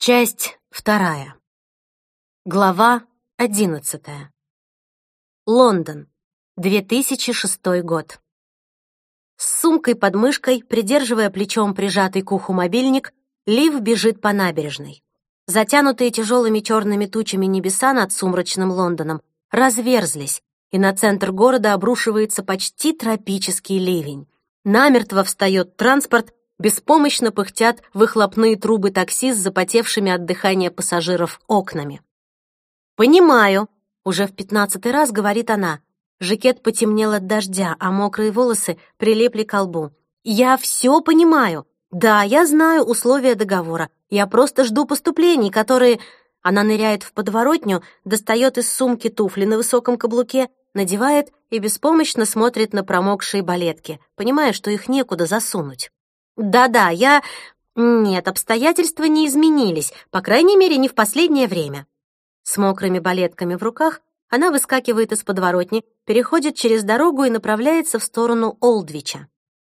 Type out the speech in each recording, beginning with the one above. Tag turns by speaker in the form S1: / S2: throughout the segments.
S1: Часть вторая. Глава одиннадцатая. Лондон. 2006 год. С сумкой под мышкой, придерживая плечом прижатый к уху мобильник, Лив бежит по набережной. Затянутые тяжелыми черными тучами небеса над сумрачным Лондоном разверзлись, и на центр города обрушивается почти тропический ливень. Намертво встает транспорт, беспомощно пыхтят выхлопные трубы такси с запотевшими от дыхания пассажиров окнами. «Понимаю», — уже в пятнадцатый раз говорит она. Жакет потемнел от дождя, а мокрые волосы прилипли к лбу. «Я все понимаю. Да, я знаю условия договора. Я просто жду поступлений, которые...» Она ныряет в подворотню, достает из сумки туфли на высоком каблуке, надевает и беспомощно смотрит на промокшие балетки, понимая, что их некуда засунуть. «Да-да, я...» «Нет, обстоятельства не изменились, по крайней мере, не в последнее время». С мокрыми балетками в руках она выскакивает из подворотни, переходит через дорогу и направляется в сторону Олдвича.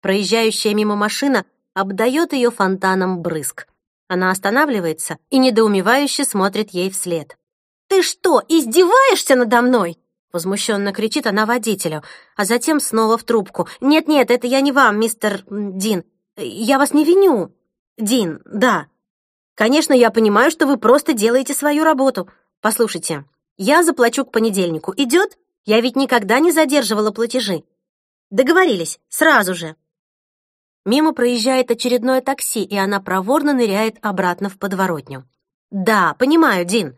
S1: Проезжающая мимо машина обдает ее фонтаном брызг. Она останавливается и недоумевающе смотрит ей вслед. «Ты что, издеваешься надо мной?» Возмущенно кричит она водителю, а затем снова в трубку. «Нет-нет, это я не вам, мистер Дин. Я вас не виню. Дин, да. Конечно, я понимаю, что вы просто делаете свою работу. Послушайте, я заплачу к понедельнику. Идет? Я ведь никогда не задерживала платежи. Договорились, сразу же. Мимо проезжает очередное такси, и она проворно ныряет обратно в подворотню. «Да, понимаю, Дин.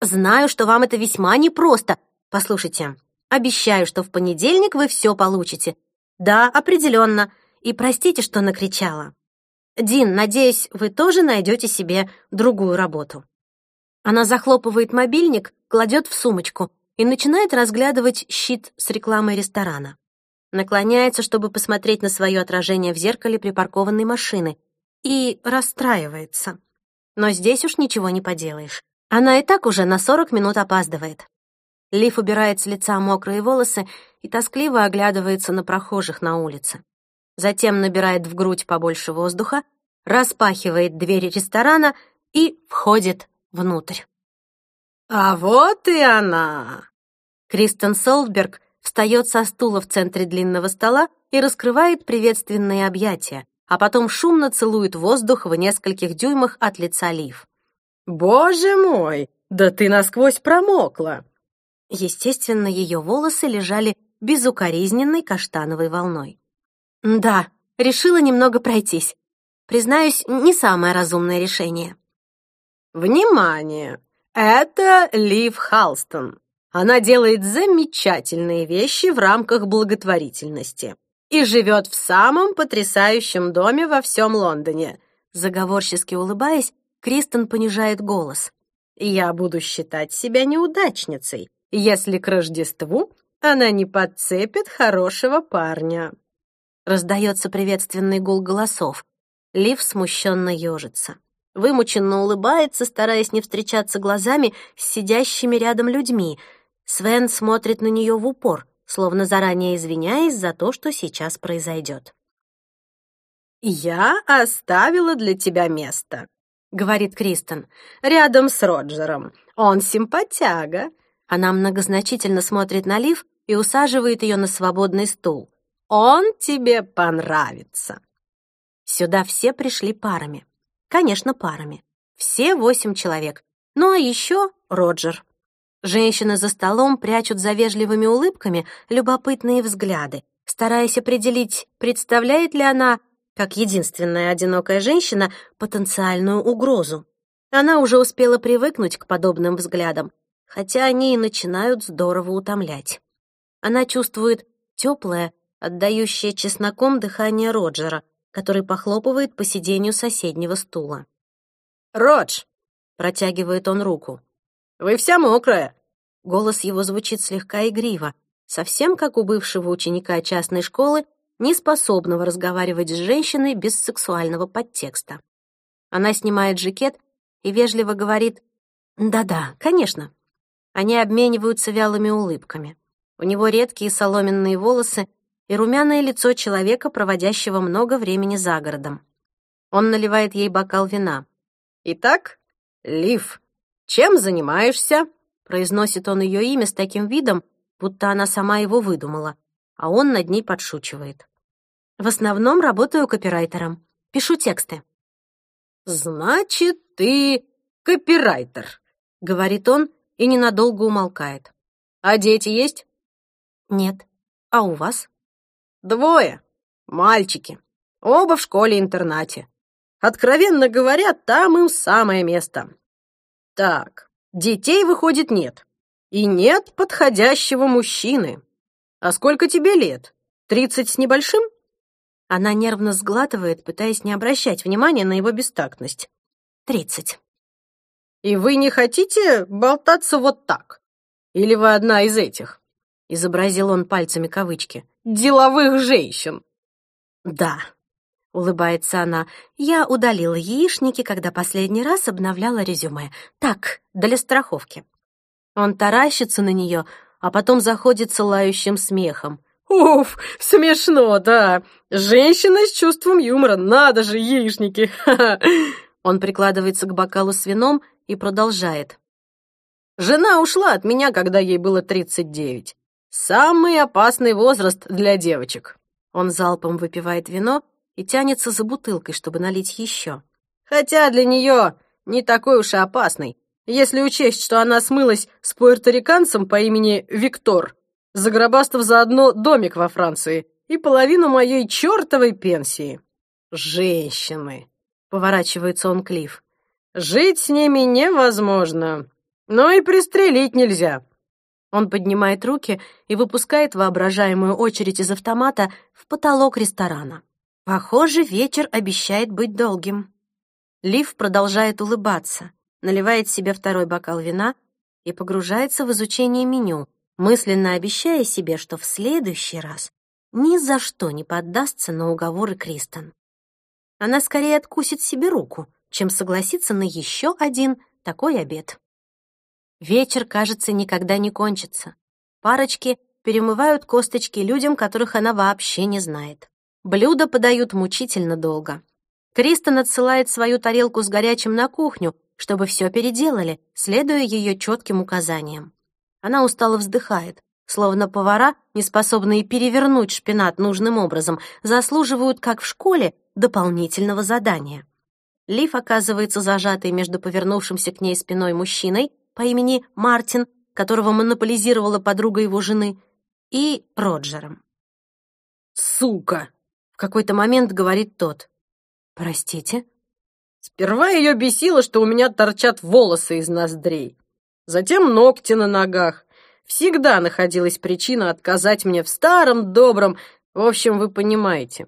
S1: Знаю, что вам это весьма непросто. Послушайте, обещаю, что в понедельник вы все получите. Да, определенно. И простите, что накричала. Дин, надеюсь, вы тоже найдете себе другую работу». Она захлопывает мобильник, кладет в сумочку и начинает разглядывать щит с рекламой ресторана. Наклоняется, чтобы посмотреть на свое отражение в зеркале припаркованной машины, и расстраивается. Но здесь уж ничего не поделаешь. Она и так уже на 40 минут опаздывает. Лив убирает с лица мокрые волосы и тоскливо оглядывается на прохожих на улице. Затем набирает в грудь побольше воздуха, распахивает двери ресторана и входит внутрь.
S2: «А вот и она!»
S1: Кристен Солдберг встает со стула в центре длинного стола и раскрывает приветственные объятия, а потом шумно целует воздух в нескольких дюймах от лица Лив.
S2: «Боже мой, да ты насквозь промокла!»
S1: Естественно, ее волосы лежали безукоризненной каштановой волной. «Да, решила немного пройтись. Признаюсь, не самое разумное решение».
S2: «Внимание! Это Лив Халстон. Она делает замечательные вещи в рамках благотворительности и живет в самом потрясающем доме во всем Лондоне».
S1: Заговорчески улыбаясь, Кристен понижает голос.
S2: «Я буду считать себя неудачницей, если к Рождеству она не подцепит хорошего парня».
S1: Раздается приветственный гул голосов. Лив смущенно ежится вымученно улыбается, стараясь не встречаться глазами с сидящими рядом людьми. Свен смотрит на нее в упор, словно заранее извиняясь за то, что сейчас произойдет.
S2: «Я оставила для тебя место», — говорит Кристен, — «рядом с Роджером. Он симпатяга».
S1: Она многозначительно смотрит на Лив и усаживает ее на свободный стул.
S2: «Он тебе понравится».
S1: Сюда все пришли парами. Конечно, парами. Все восемь человек. Ну а еще Роджер. Женщины за столом прячут за вежливыми улыбками любопытные взгляды, стараясь определить, представляет ли она, как единственная одинокая женщина, потенциальную угрозу. Она уже успела привыкнуть к подобным взглядам, хотя они и начинают здорово утомлять. Она чувствует теплое, отдающее чесноком дыхание Роджера, который похлопывает по сиденью соседнего стула.
S2: «Родж!» — протягивает он руку. «Вы вся мокрая!»
S1: Голос его звучит слегка игриво, совсем как у бывшего ученика частной школы, не способного разговаривать с женщиной без сексуального подтекста. Она снимает жакет и вежливо говорит «Да-да, конечно». Они обмениваются вялыми улыбками. У него редкие соломенные волосы и румяное лицо человека, проводящего много времени за городом. Он наливает ей бокал вина.
S2: «Итак, Лив, чем занимаешься?» Произносит он ее имя с таким видом, будто она сама его выдумала, а он над ней подшучивает.
S1: В основном работаю копирайтером. Пишу тексты.
S2: «Значит, ты копирайтер», — говорит он и ненадолго умолкает. «А дети есть?»
S1: «Нет. А у вас?»
S2: «Двое. Мальчики. Оба в школе-интернате. Откровенно говоря, там им самое место. Так, детей, выходит, нет. И нет подходящего мужчины. А сколько тебе лет? Тридцать с небольшим?
S1: Она нервно сглатывает, пытаясь не обращать внимания на его бестактность. Тридцать.
S2: И вы не хотите болтаться вот так? Или вы одна из этих? Изобразил он пальцами кавычки. Деловых женщин.
S1: Да, улыбается она. Я удалила яичники, когда последний раз обновляла резюме. Так, для страховки. Он таращится на нее, а потом заходится лающим смехом.
S2: «Уф, смешно, да. Женщина с чувством юмора, надо же, яичники!» Он прикладывается к бокалу с вином и продолжает. «Жена ушла от меня, когда ей было 39. Самый опасный возраст для девочек». Он залпом выпивает вино и тянется за бутылкой, чтобы налить еще. «Хотя для нее не такой уж и опасный, если учесть, что она смылась с пуэрториканцем по имени Виктор, загробастав заодно домик во Франции и половину моей чертовой пенсии. Женщины!» — поворачивается он Клифф. «Жить с ними невозможно, но и пристрелить нельзя».
S1: Он поднимает руки и выпускает воображаемую очередь из автомата в потолок ресторана. Похоже, вечер обещает быть долгим. Лив продолжает улыбаться наливает себе второй бокал вина и погружается в изучение меню, мысленно обещая себе, что в следующий раз ни за что не поддастся на уговоры Кристен. Она скорее откусит себе руку, чем согласится на еще один такой обед. Вечер, кажется, никогда не кончится. Парочки перемывают косточки людям, которых она вообще не знает. Блюда подают мучительно долго. Кристен отсылает свою тарелку с горячим на кухню, чтобы все переделали, следуя ее четким указаниям. Она устало вздыхает, словно повара, не способные перевернуть шпинат нужным образом, заслуживают, как в школе, дополнительного задания. Лив оказывается зажатой между повернувшимся к ней спиной мужчиной по имени Мартин, которого монополизировала подруга его жены, и Роджером.
S2: «Сука!» — в какой-то момент говорит тот.
S1: «Простите?»
S2: Сперва ее бесило, что у меня торчат волосы из ноздрей. Затем ногти на ногах. Всегда находилась причина отказать мне в старом, добром... В общем, вы понимаете.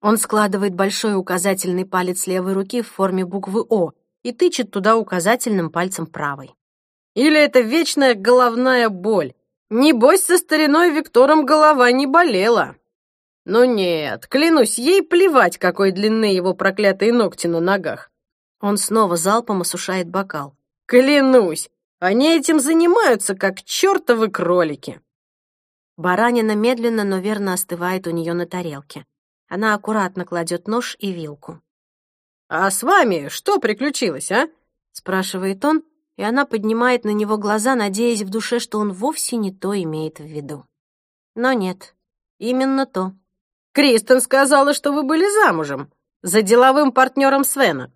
S1: Он складывает большой указательный палец левой руки в форме буквы «О» и тычет туда указательным пальцем правой.
S2: Или это вечная головная боль. Небось, со стариной Виктором голова не болела. Но нет, клянусь, ей плевать, какой длины его проклятые ногти на ногах.
S1: Он снова залпом осушает бокал.
S2: «Клянусь, они этим занимаются, как чертовы кролики!»
S1: Баранина медленно, но верно остывает у нее на тарелке. Она аккуратно кладет нож и вилку.
S2: «А с вами что приключилось, а?» — спрашивает он, и она поднимает на него глаза, надеясь в душе, что он вовсе не то имеет в виду. Но нет, именно то. «Кристен сказала, что вы были замужем, за деловым партнером Свена».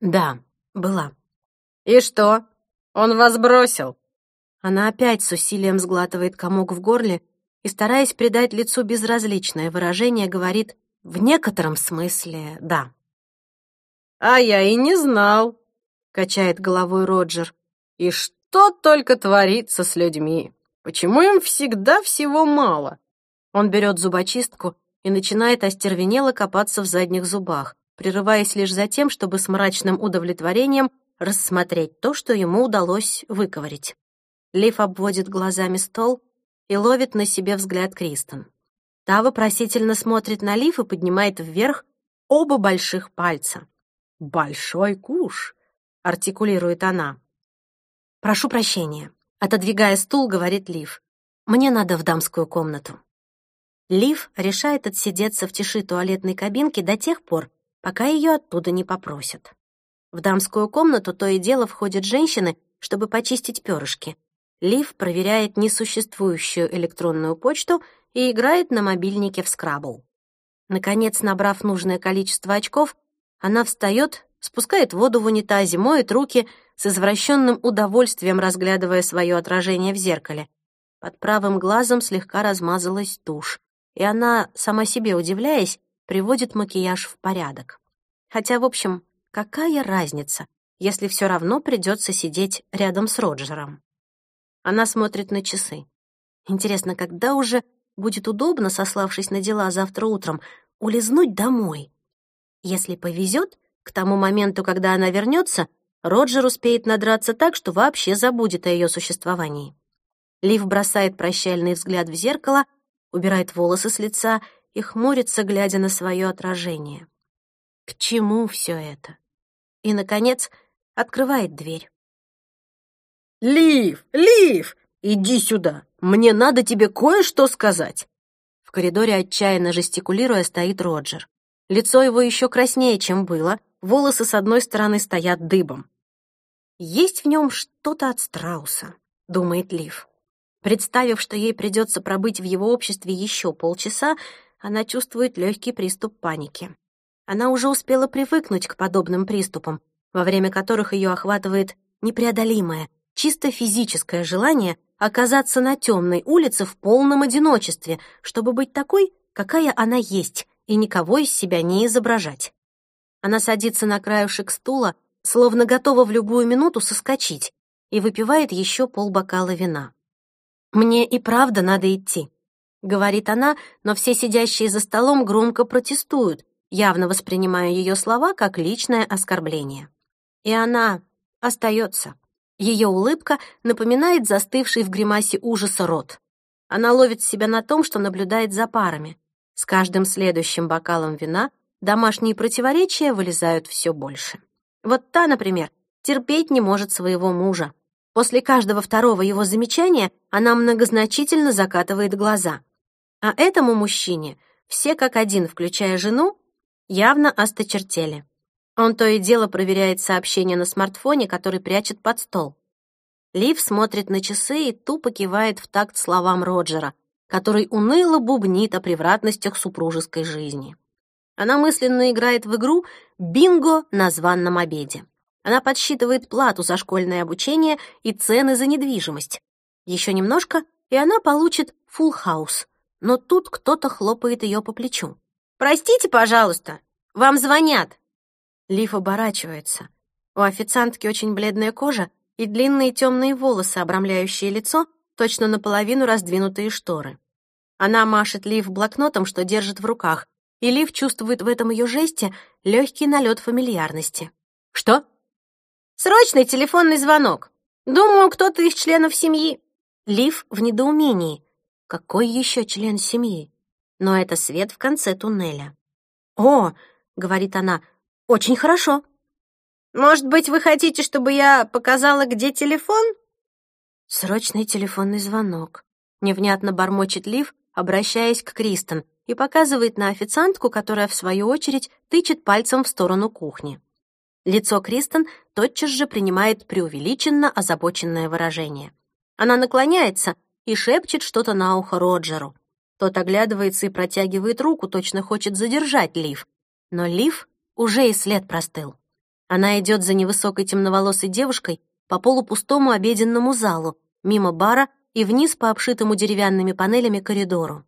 S1: Да, была.
S2: И что? Он вас бросил?
S1: Она опять с усилием сглатывает комок в горле и, стараясь придать лицу безразличное выражение, говорит «в некотором смысле, да».
S2: «А я и не знал», — качает головой Роджер. «И что только творится с людьми? Почему им всегда всего мало?»
S1: Он берет зубочистку и начинает остервенело копаться в задних зубах прерываясь лишь за тем, чтобы с мрачным удовлетворением рассмотреть то, что ему удалось выковырить. Лив обводит глазами стол и ловит на себе взгляд Кристен. Та вопросительно смотрит на Лив и поднимает вверх оба больших пальца.
S2: «Большой куш», — артикулирует она.
S1: «Прошу прощения», — отодвигая стул, говорит Лив. «Мне надо в дамскую комнату». Лив решает отсидеться в тиши туалетной кабинки до тех пор, пока ее оттуда не попросят. В дамскую комнату то и дело входят женщины, чтобы почистить перышки. Лив проверяет несуществующую электронную почту и играет на мобильнике в скрабл. Наконец, набрав нужное количество очков, она встает, спускает воду в унитазе, моет руки, с извращенным удовольствием разглядывая свое отражение в зеркале. Под правым глазом слегка размазалась тушь, и она, сама себе удивляясь, приводит макияж в порядок. Хотя, в общем, какая разница, если все равно придется сидеть рядом с Роджером? Она смотрит на часы. Интересно, когда уже будет удобно, сославшись на дела завтра утром, улизнуть домой? Если повезет, к тому моменту, когда она вернется, Роджер успеет надраться так, что вообще забудет о ее существовании. Лив бросает прощальный взгляд в зеркало, убирает волосы с лица и хмурится, глядя на свое отражение. К чему все это? И, наконец, открывает дверь.
S2: «Лив! Лив! Иди сюда! Мне надо тебе кое-что сказать!»
S1: В коридоре, отчаянно жестикулируя, стоит Роджер. Лицо его еще краснее, чем было, волосы с одной стороны стоят дыбом. «Есть в нем что-то от страуса», — думает Лив. Представив, что ей придется пробыть в его обществе еще полчаса, она чувствует легкий приступ паники. Она уже успела привыкнуть к подобным приступам, во время которых ее охватывает непреодолимое, чисто физическое желание оказаться на темной улице в полном одиночестве, чтобы быть такой, какая она есть, и никого из себя не изображать. Она садится на краюшек стула, словно готова в любую минуту соскочить, и выпивает еще полбокала вина. «Мне и правда надо идти», — говорит она, но все сидящие за столом громко протестуют, явно воспринимая ее слова как личное оскорбление. И она остается. Ее улыбка напоминает застывший в гримасе ужаса рот. Она ловит себя на том, что наблюдает за парами. С каждым следующим бокалом вина домашние противоречия вылезают все больше. Вот та, например, терпеть не может своего мужа. После каждого второго его замечания она многозначительно закатывает глаза. А этому мужчине все как один, включая жену, явно осточертели. Он то и дело проверяет сообщения на смартфоне, который прячет под стол. Лив смотрит на часы и тупо кивает в такт словам Роджера, который уныло бубнит о превратностях супружеской жизни. Она мысленно играет в игру «Бинго» на званном обеде. Она подсчитывает плату за школьное обучение и цены за недвижимость. Еще немножко, и она получит фулл хаус. Но тут кто-то хлопает ее по плечу. «Простите, пожалуйста, вам звонят!» Лиф оборачивается. У официантки очень бледная кожа и длинные темные волосы, обрамляющие лицо, точно наполовину раздвинутые шторы. Она машет Лив блокнотом, что держит в руках, и Лив чувствует в этом ее жесте легкий налет фамильярности. «Что?» «Срочный телефонный звонок. Думаю, кто-то из членов семьи». Лив в недоумении. Какой еще член семьи? Но это свет в конце туннеля. «О!» — говорит она, очень хорошо. Может быть, вы хотите, чтобы я показала, где телефон? Срочный телефонный звонок. Невнятно бормочет Лив, обращаясь к Кристен, и показывает на официантку, которая, в свою очередь, тычет пальцем в сторону кухни. Лицо Кристен тотчас же принимает преувеличенно озабоченное выражение. Она наклоняется и шепчет что-то на ухо Роджеру. Тот оглядывается и протягивает руку, точно хочет задержать Лив. Но Лив уже и след простыл. Она идет за невысокой темноволосой девушкой по полупустому обеденному залу, мимо бара и вниз по обшитому деревянными панелями коридору.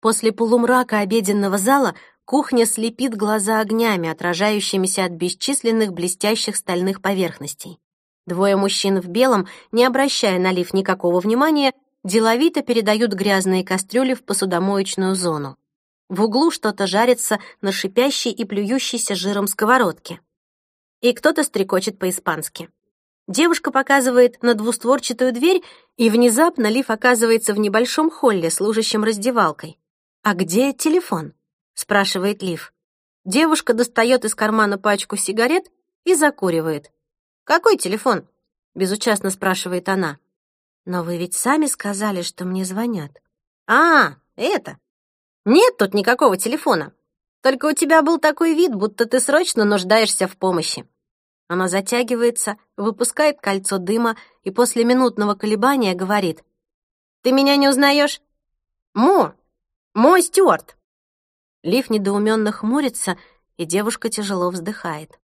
S1: После полумрака обеденного зала кухня слепит глаза огнями, отражающимися от бесчисленных блестящих стальных поверхностей. Двое мужчин в белом, не обращая на лиф никакого внимания, деловито передают грязные кастрюли в посудомоечную зону. В углу что-то жарится на шипящей и плюющейся жиром сковородке. И кто-то стрекочет по-испански. Девушка показывает на двустворчатую дверь, и внезапно Лив оказывается в небольшом холле, служащем раздевалкой. «А где телефон?» — спрашивает Лив. Девушка достает из кармана пачку сигарет и закуривает. «Какой телефон?» — безучастно спрашивает она. «Но вы ведь сами сказали, что мне звонят». «А, это!» Нет тут никакого телефона. Только у тебя был такой вид, будто ты срочно нуждаешься в помощи. Она затягивается, выпускает кольцо дыма и после минутного колебания говорит. «Ты меня не узнаешь? Мо! Мой Стюарт!» Лив недоуменно хмурится, и девушка тяжело вздыхает.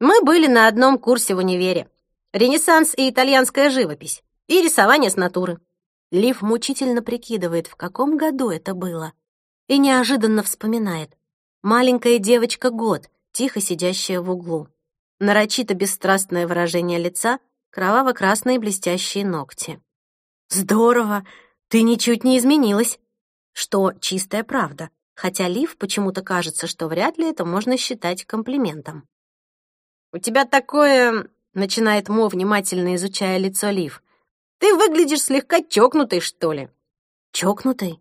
S1: «Мы были на одном курсе в универе. Ренессанс и итальянская живопись. И рисование с натуры». Лив мучительно прикидывает, в каком году это было. И неожиданно вспоминает. Маленькая девочка год, тихо сидящая в углу нарочито бесстрастное выражение лица, кроваво-красные блестящие ногти. «Здорово! Ты ничуть не изменилась!» Что чистая правда, хотя Лив почему-то кажется, что вряд ли это можно считать комплиментом. «У тебя такое...» — начинает Мо, внимательно изучая лицо Лив. «Ты выглядишь слегка чокнутой, что ли?» «Чокнутой?»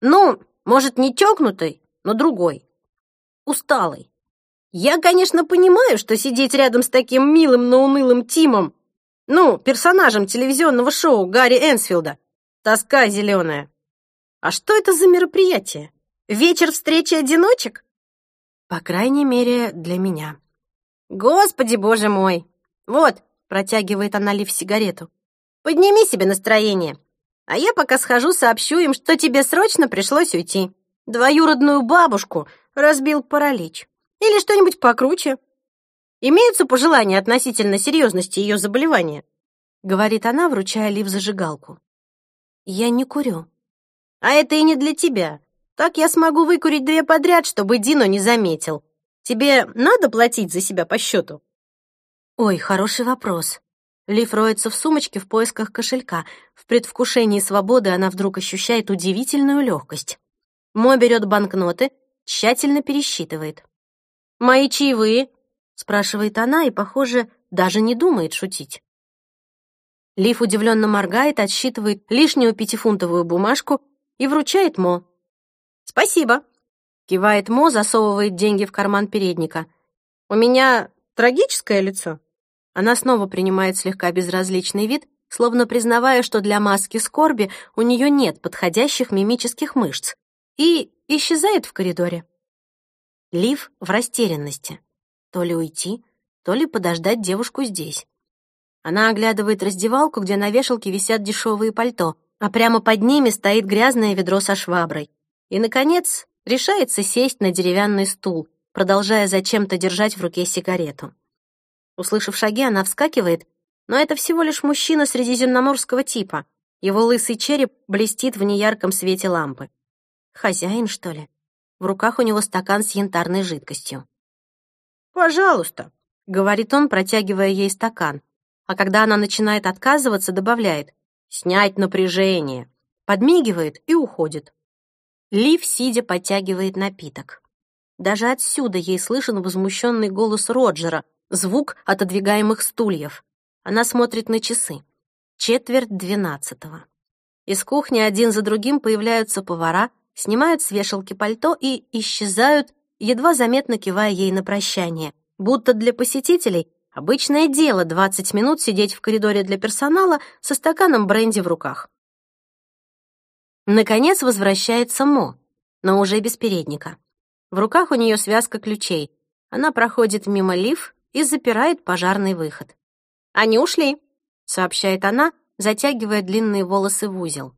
S1: «Ну, может, не чокнутой, но другой. Усталой. Я, конечно, понимаю, что сидеть рядом с таким милым, но унылым Тимом, ну, персонажем телевизионного шоу Гарри Энсфилда, тоска зеленая. А что это за мероприятие? Вечер встречи одиночек? По крайней мере, для меня. Господи, боже мой! Вот, протягивает она Лив сигарету. Подними себе настроение. А я пока схожу, сообщу им, что тебе срочно пришлось уйти. Двоюродную бабушку разбил паралич. Или что-нибудь покруче. Имеются пожелания относительно серьезности ее заболевания?» — говорит она, вручая Лив зажигалку. «Я не курю». «А это и не для тебя. Так я смогу выкурить две подряд, чтобы Дино не заметил. Тебе надо платить за себя по счету?» «Ой, хороший вопрос». Лив роется в сумочке в поисках кошелька. В предвкушении свободы она вдруг ощущает удивительную легкость. Мо берет банкноты, тщательно пересчитывает. «Мои чаевые?» — спрашивает она и, похоже, даже не думает шутить. Лив удивленно моргает, отсчитывает лишнюю пятифунтовую бумажку и вручает Мо. «Спасибо», — кивает Мо, засовывает деньги в карман передника. «У меня трагическое лицо». Она снова принимает слегка безразличный вид, словно признавая, что для маски скорби у нее нет подходящих мимических мышц, и исчезает в коридоре. Лив в растерянности. То ли уйти, то ли подождать девушку здесь. Она оглядывает раздевалку, где на вешалке висят дешевые пальто, а прямо под ними стоит грязное ведро со шваброй. И, наконец, решается сесть на деревянный стул, продолжая зачем-то держать в руке сигарету. Услышав шаги, она вскакивает, но это всего лишь мужчина средиземноморского типа. Его лысый череп блестит в неярком свете лампы. Хозяин, что ли? В руках у него стакан с янтарной жидкостью. «Пожалуйста», — говорит он, протягивая ей стакан. А когда она начинает отказываться, добавляет «снять напряжение», подмигивает и уходит. Лив, сидя, подтягивает напиток. Даже отсюда ей слышен возмущенный голос Роджера, звук отодвигаемых стульев. Она смотрит на часы. Четверть двенадцатого. Из кухни один за другим появляются повара, снимают с вешалки пальто и исчезают, едва заметно кивая ей на прощание, будто для посетителей обычное дело 20 минут сидеть в коридоре для персонала со стаканом бренди в руках. Наконец возвращается Мо, но уже без передника. В руках у нее связка ключей. Она проходит мимо Лив и запирает пожарный выход. «Они ушли», — сообщает она, затягивая длинные волосы в узел.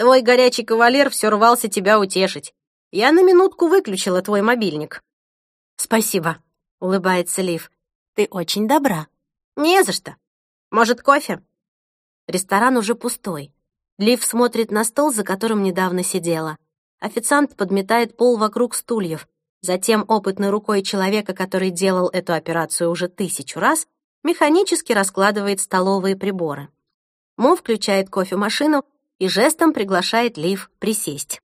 S1: Твой горячий кавалер все рвался тебя утешить. Я на минутку выключила твой мобильник». «Спасибо», — улыбается Лив. «Ты очень добра». «Не за что. Может, кофе?» Ресторан уже пустой. Лив смотрит на стол, за которым недавно сидела. Официант подметает пол вокруг стульев. Затем опытной рукой человека, который делал эту операцию уже тысячу раз, механически раскладывает столовые приборы. Мо включает кофемашину и жестом приглашает Лив присесть.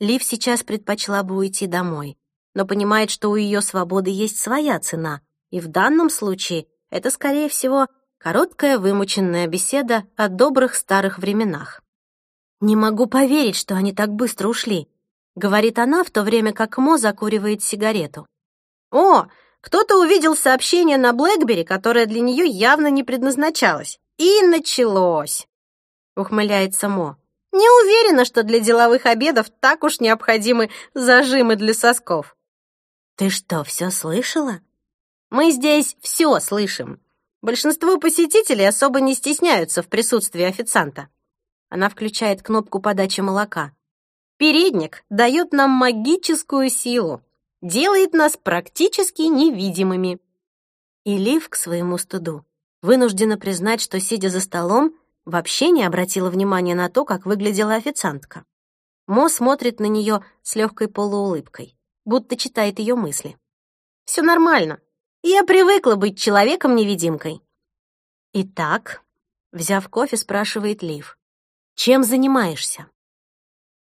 S1: Лив сейчас предпочла бы уйти домой, но понимает, что у ее свободы есть своя цена, и в данном случае это, скорее всего, короткая вымученная беседа о добрых старых временах. «Не могу поверить, что они так быстро ушли», — говорит она, в то время как Мо закуривает сигарету. «О, кто-то увидел сообщение на Блэкбери, которое для нее явно не предназначалось. И началось!» — ухмыляется Мо. «Не уверена, что для деловых обедов так уж необходимы зажимы для сосков». «Ты что, все слышала?»
S2: Мы здесь все слышим. Большинство посетителей особо не стесняются в присутствии официанта. Она включает кнопку подачи молока. Передник дает нам магическую силу, делает нас практически невидимыми. И Лив к своему стыду вынуждена признать, что, сидя за столом, вообще не обратила внимания на то, как выглядела официантка. Мо смотрит на нее с легкой полуулыбкой, будто читает ее мысли. «Все нормально. Я привыкла быть человеком-невидимкой». «Итак», — взяв кофе, спрашивает Лив, «чем занимаешься?»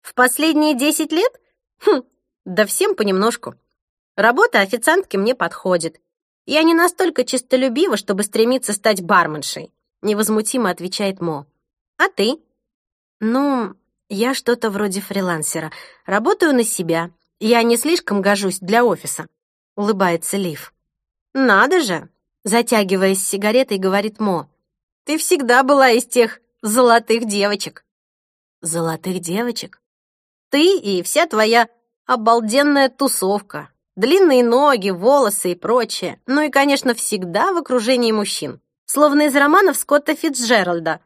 S2: «В последние десять лет? Хм, да всем понемножку. Работа официантки мне подходит. Я не настолько честолюбива, чтобы стремиться стать барменшей», — невозмутимо отвечает Мо. «А ты?» «Ну, я что-то вроде фрилансера. Работаю на себя. Я не слишком гожусь для офиса», — улыбается Лив. «Надо же!» — затягиваясь сигаретой, говорит Мо. «Ты всегда была из тех золотых девочек». «Золотых девочек?» «Ты и вся твоя обалденная тусовка. Длинные ноги, волосы и прочее. Ну и, конечно, всегда в окружении мужчин. Словно из романов Скотта Фитцджеральда.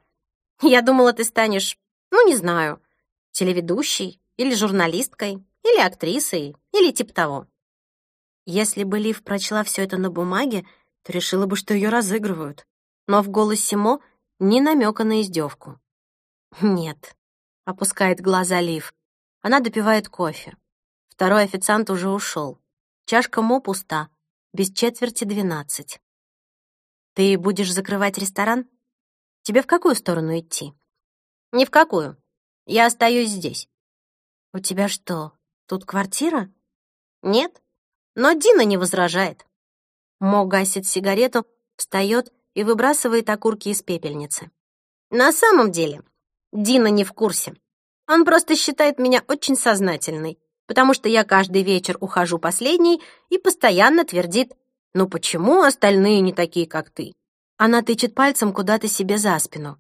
S2: Я думала, ты станешь, ну, не знаю, телеведущей или журналисткой, или актрисой, или типа того. Если бы Лив прочла все это на бумаге, то решила бы, что ее разыгрывают. Но в голосе Мо ни намека на издевку. «Нет», — опускает глаза Лив. Она допивает кофе. Второй официант уже ушел. Чашка Мо пуста. Без четверти двенадцать. «Ты будешь закрывать ресторан? Тебе в какую сторону идти?» «Ни в какую. Я остаюсь здесь». «У тебя что, тут квартира?» «Нет, но Дина не возражает. Мо гасит сигарету, встает и выбрасывает окурки из пепельницы. На самом деле, Дина не в курсе. Он просто считает меня очень сознательной, потому что я каждый вечер ухожу последней и постоянно твердит «Ну почему остальные не такие, как ты?» Она тычет пальцем куда-то себе за спину.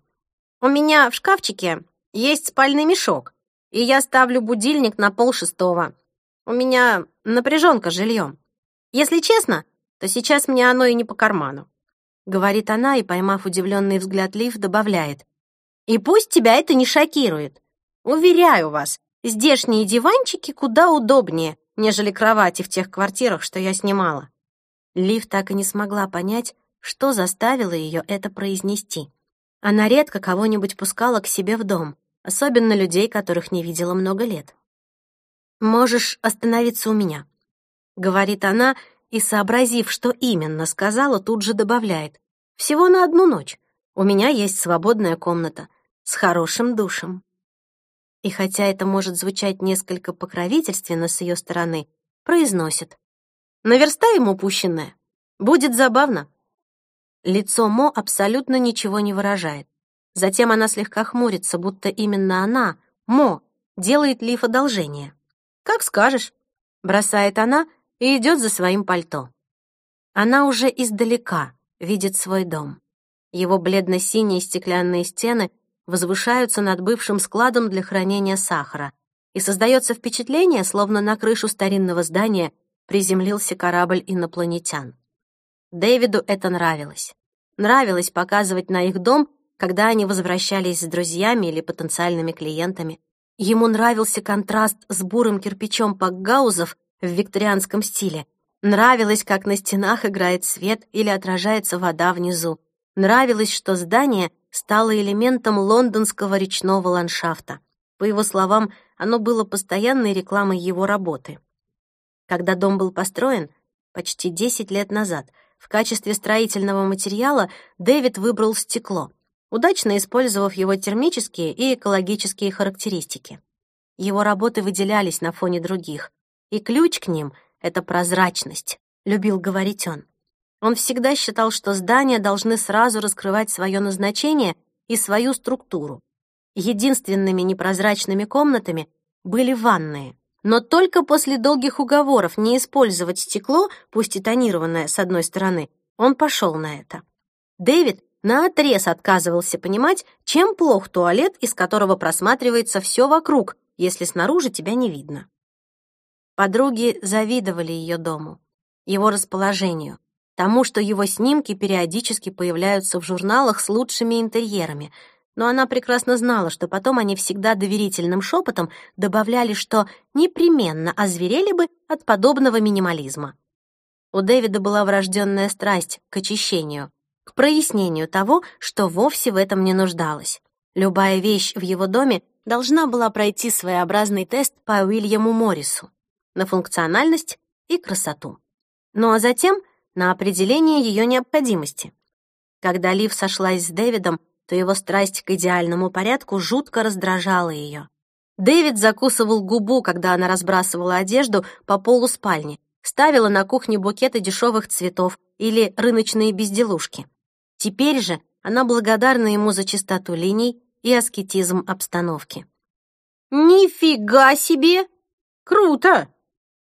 S2: «У меня в шкафчике есть спальный мешок, и я ставлю будильник на полшестого. У меня напряженка с жильем. Если честно, то сейчас мне оно и не по карману. Говорит она и, поймав удивленный взгляд Лив, добавляет. И пусть тебя это не шокирует. Уверяю вас, здешние диванчики куда удобнее, нежели кровати в тех квартирах, что я снимала. Лив так и не смогла понять, что заставило ее это произнести. Она редко кого-нибудь пускала к себе в дом, особенно людей, которых не видела много лет. «Можешь остановиться у меня», — говорит она, и, сообразив, что именно сказала, тут же добавляет. «Всего на одну ночь. У меня есть свободная комната с хорошим душем». И хотя это может звучать несколько покровительственно с ее стороны, произносит. «Наверстаем упущенное. Будет забавно». Лицо Мо абсолютно ничего не выражает. Затем она слегка хмурится, будто именно она, Мо, делает Лиф одолжение. «Как скажешь», — бросает она и идет за своим пальто. Она уже издалека видит свой дом. Его бледно-синие стеклянные стены возвышаются над бывшим складом для хранения сахара, и создается впечатление, словно на крышу старинного здания приземлился корабль инопланетян. Дэвиду это нравилось. Нравилось показывать на их дом, когда они возвращались с друзьями или потенциальными клиентами. Ему нравился контраст с бурым кирпичом пакгаузов в викторианском стиле. Нравилось, как на стенах играет свет или отражается вода внизу. Нравилось, что здание стало элементом лондонского речного ландшафта. По его словам, оно было постоянной рекламой его работы. Когда дом был построен, почти 10 лет назад, в качестве строительного материала Дэвид выбрал стекло удачно использовав его термические и экологические характеристики. Его работы выделялись на фоне других, и ключ к ним — это прозрачность, любил говорить он. Он всегда считал, что здания должны сразу раскрывать свое назначение и свою структуру. Единственными непрозрачными комнатами были ванные, но только после долгих уговоров не использовать стекло, пусть и тонированное с одной стороны, он пошел на это. Дэвид наотрез отказывался понимать, чем плох туалет, из которого просматривается все вокруг, если снаружи тебя не видно. Подруги завидовали ее дому, его расположению.
S1: тому, что его снимки периодически появляются в журналах с лучшими интерьерами, но она прекрасно знала, что потом они всегда доверительным шепотом добавляли, что непременно озверели бы от подобного минимализма. У Дэвида была врожденная страсть к очищению, к прояснению того, что вовсе в этом не нуждалось. Любая вещь в его доме должна была пройти своеобразный тест по Уильяму Моррису на функциональность и красоту. Ну а затем на определение ее необходимости. Когда Лив сошлась с Дэвидом, то его страсть к идеальному порядку жутко раздражала ее. Дэвид закусывал губу, когда она разбрасывала одежду по полу спальни, ставила на кухне букеты дешевых цветов или рыночные безделушки. Теперь же она благодарна ему за чистоту линий и аскетизм обстановки.
S2: «Нифига себе! Круто!»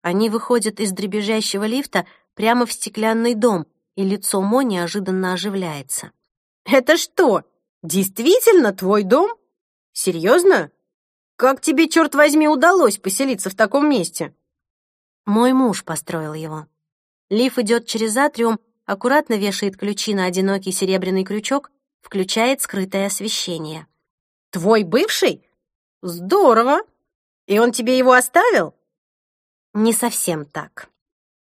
S1: Они выходят из дребезжащего лифта прямо в стеклянный дом, и лицо Мо неожиданно оживляется.
S2: «Это что, действительно твой дом? Серьезно? Как тебе, черт возьми, удалось поселиться в таком месте?»
S1: Мой муж построил его. Лиф идет через атриум, аккуратно вешает ключи на одинокий серебряный крючок, включает скрытое освещение.
S2: «Твой бывший? Здорово! И он тебе его оставил?»
S1: Не совсем так.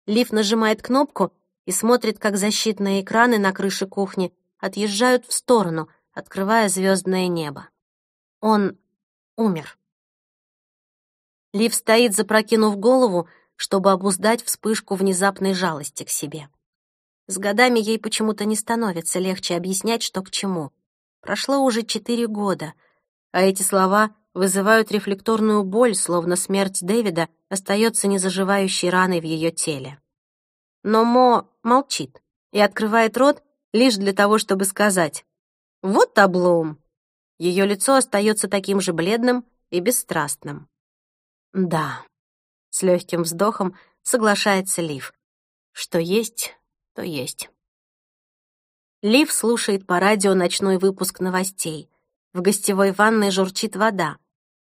S1: Лив нажимает кнопку и смотрит, как защитные экраны на крыше кухни отъезжают в сторону, открывая звездное небо. Он умер. Лив стоит, запрокинув голову, чтобы обуздать вспышку внезапной жалости к себе. С годами ей почему-то не становится легче объяснять, что к чему. Прошло уже четыре года, а эти слова вызывают рефлекторную боль, словно смерть Дэвида остается незаживающей раной в ее теле. Но Мо молчит и открывает рот лишь для того, чтобы сказать «Вот облом!». Ее лицо остается таким же бледным и бесстрастным. «Да», — с легким вздохом соглашается Лив. «Что есть, то есть». Лив слушает по радио ночной выпуск новостей. В гостевой ванной журчит вода.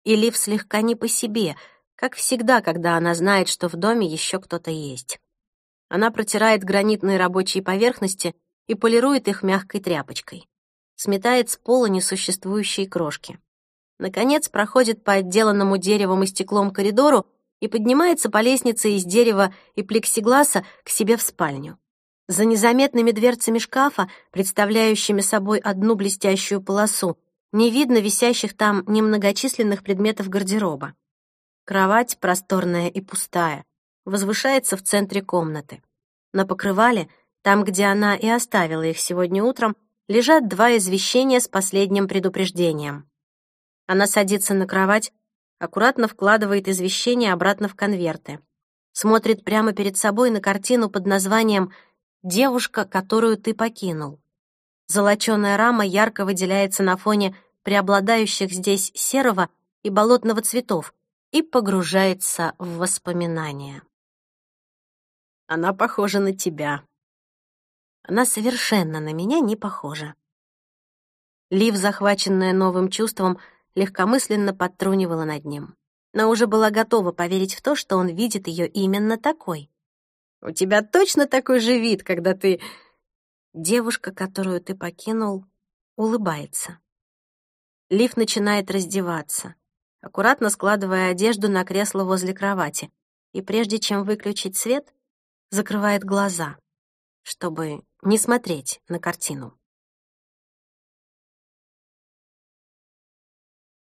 S1: И Лив слегка не по себе, как всегда, когда она знает, что в доме еще кто-то есть. Она протирает гранитные рабочие поверхности и полирует их мягкой тряпочкой. Сметает с пола несуществующие крошки. Наконец проходит по отделанному деревом и стеклом коридору и поднимается по лестнице из дерева и плексигласа к себе в спальню. За незаметными дверцами шкафа, представляющими собой одну блестящую полосу, не видно висящих там немногочисленных предметов гардероба. Кровать просторная и пустая, возвышается в центре комнаты. На покрывале, там, где она и оставила их сегодня утром, лежат два извещения с последним предупреждением. Она садится на кровать, аккуратно вкладывает извещение обратно в конверты. Смотрит прямо перед собой на картину под названием «Девушка, которую ты покинул». Золочёная рама ярко выделяется на фоне преобладающих здесь серого и болотного цветов и погружается в воспоминания. Она похожа на тебя. Она совершенно на меня не похожа. Лив, захваченная новым чувством, легкомысленно подтрунивала над ним, но уже была готова поверить в то, что он видит ее именно такой. «У тебя точно такой же вид, когда ты...» Девушка, которую ты покинул, улыбается. Лив начинает раздеваться, аккуратно складывая одежду на кресло возле кровати, и прежде чем выключить свет, закрывает глаза, чтобы не смотреть на картину.